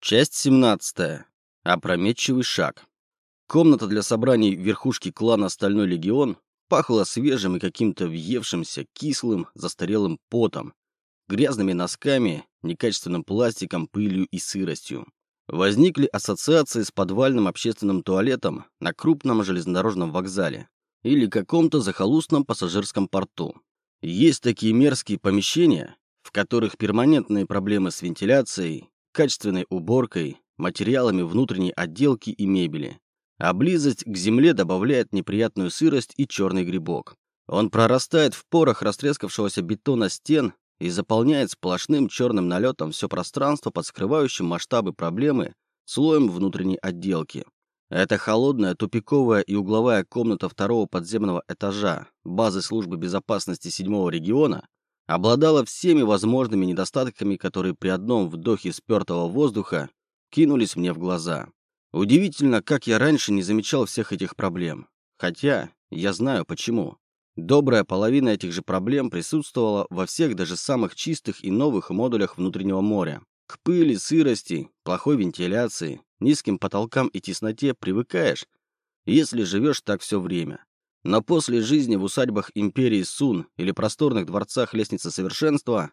Часть 17. Опрометчивый шаг. Комната для собраний верхушки клана «Стальной легион» пахла свежим и каким-то въевшимся, кислым, застарелым потом, грязными носками, некачественным пластиком, пылью и сыростью. Возникли ассоциации с подвальным общественным туалетом на крупном железнодорожном вокзале или каком-то захолустном пассажирском порту. Есть такие мерзкие помещения, в которых перманентные проблемы с вентиляцией, качественной уборкой, материалами внутренней отделки и мебели. А близость к земле добавляет неприятную сырость и черный грибок. Он прорастает в порах растрескавшегося бетона стен и заполняет сплошным черным налетом все пространство под скрывающим масштабы проблемы слоем внутренней отделки. Эта холодная, тупиковая и угловая комната второго подземного этажа базы службы безопасности седьмого региона обладала всеми возможными недостатками, которые при одном вдохе спертого воздуха кинулись мне в глаза. Удивительно, как я раньше не замечал всех этих проблем. Хотя, я знаю почему. Добрая половина этих же проблем присутствовала во всех даже самых чистых и новых модулях внутреннего моря. К пыли, сырости, плохой вентиляции, низким потолкам и тесноте привыкаешь, если живешь так все время. Но после жизни в усадьбах империи Сун или просторных дворцах Лестницы Совершенства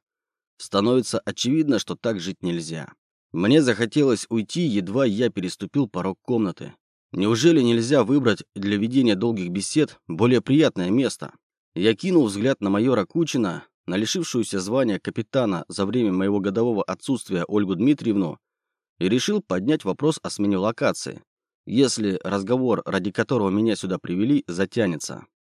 становится очевидно, что так жить нельзя. Мне захотелось уйти, едва я переступил порог комнаты. Неужели нельзя выбрать для ведения долгих бесед более приятное место? Я кинул взгляд на майора Кучина, на лишившуюся звания капитана за время моего годового отсутствия Ольгу Дмитриевну, и решил поднять вопрос о смене локации если разговор, ради которого меня сюда привели, затянется.